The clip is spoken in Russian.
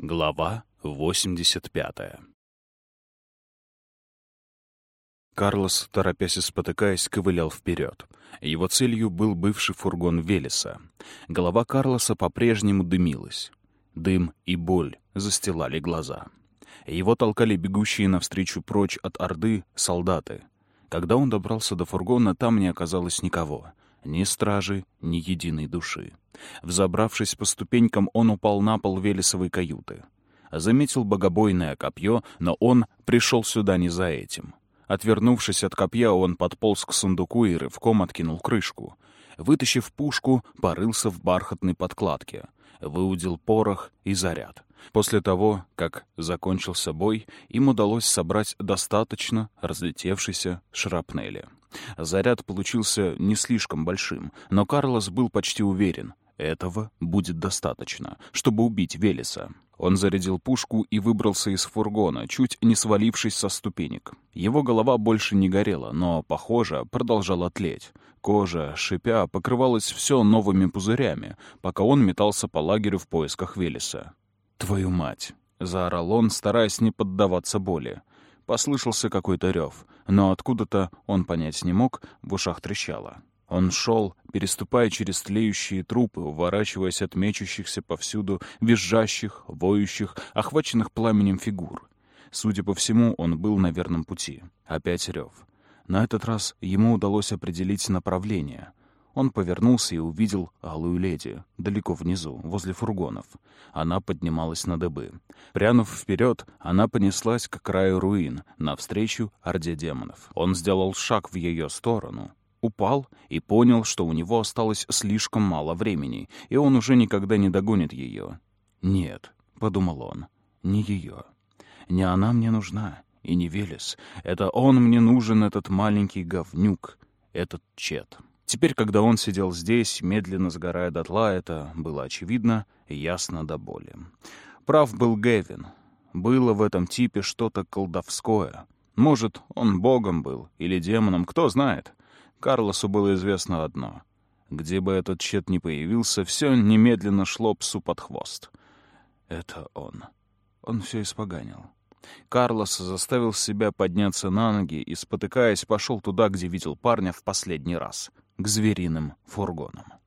Глава 85 Карлос, торопясь и спотыкаясь, ковылял вперед. Его целью был бывший фургон Велеса. Голова Карлоса по-прежнему дымилась. Дым и боль застилали глаза. Его толкали бегущие навстречу прочь от Орды солдаты. Когда он добрался до фургона, там не оказалось никого. Ни стражи, ни единой души. Взобравшись по ступенькам, он упал на пол Велесовой каюты. Заметил богобойное копье, но он пришел сюда не за этим. Отвернувшись от копья, он подполз к сундуку и рывком откинул крышку. Вытащив пушку, порылся в бархатной подкладке. Выудил порох и заряд. После того, как закончился бой, им удалось собрать достаточно разлетевшейся шрапнели. Заряд получился не слишком большим, но Карлос был почти уверен, этого будет достаточно, чтобы убить Велеса. Он зарядил пушку и выбрался из фургона, чуть не свалившись со ступенек. Его голова больше не горела, но, похоже, продолжала тлеть. Кожа, шипя, покрывалась все новыми пузырями, пока он метался по лагерю в поисках Велеса. «Твою мать!» — заорал он, стараясь не поддаваться боли. Послышался какой-то рев, но откуда-то он понять не мог, в ушах трещало. Он шел, переступая через тлеющие трупы, уворачиваясь от мечущихся повсюду, визжащих, воющих, охваченных пламенем фигур. Судя по всему, он был на верном пути. Опять рев. На этот раз ему удалось определить направление. Он повернулся и увидел алую леди, далеко внизу, возле фургонов. Она поднималась на дыбы. Прянув вперед, она понеслась к краю руин, навстречу орде демонов. Он сделал шаг в ее сторону, упал и понял, что у него осталось слишком мало времени, и он уже никогда не догонит ее. «Нет», — подумал он, — «не ее. Не она мне нужна, и не Велес. Это он мне нужен, этот маленький говнюк, этот Чет». Теперь, когда он сидел здесь, медленно сгорая дотла, это было очевидно и ясно до боли. Прав был Гэвин. Было в этом типе что-то колдовское. Может, он богом был или демоном, кто знает. Карлосу было известно одно. Где бы этот чет ни появился, все немедленно шло псу под хвост. Это он. Он все испоганил. Карлос заставил себя подняться на ноги и, спотыкаясь, пошел туда, где видел парня в последний раз — к звериным фургонам.